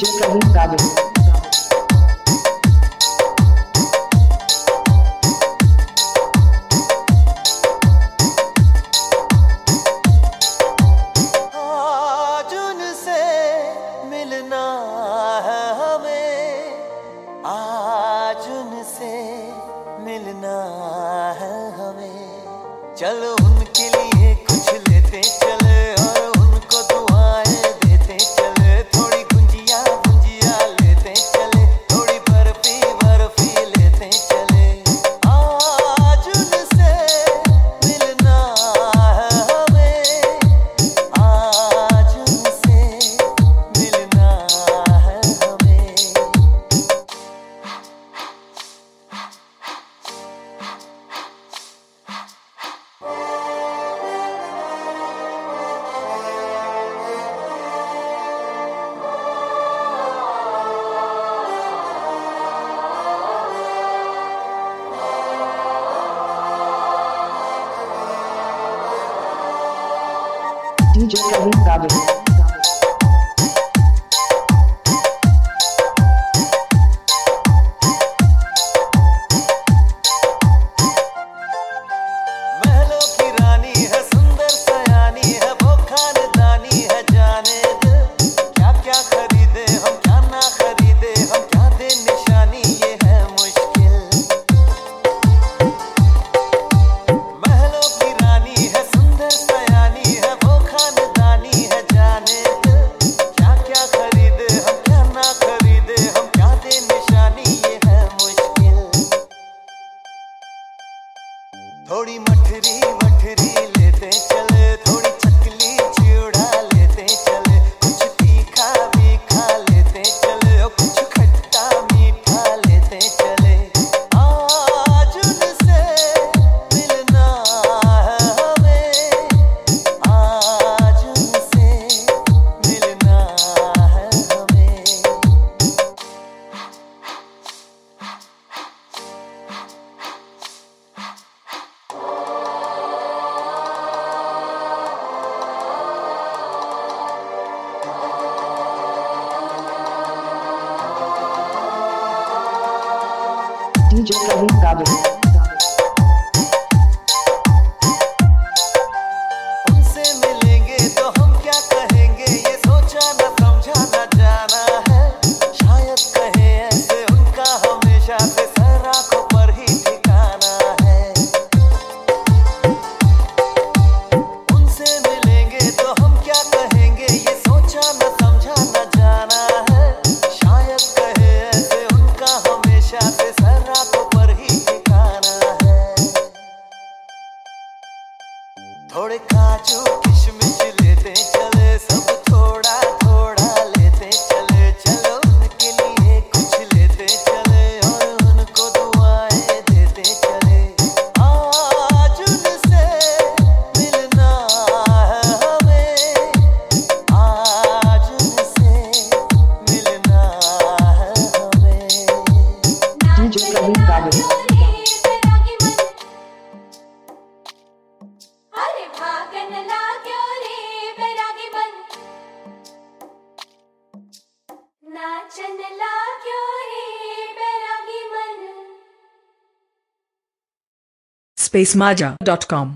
DJ कवि साबिर मिलना है हमें। चलो उनके लिए DJ avançado. थोड़ी मठरी मठरी लेते चले थोड़ी dias avançados. थोड़े काजू किशमिश लेते चले सब spacemaja.com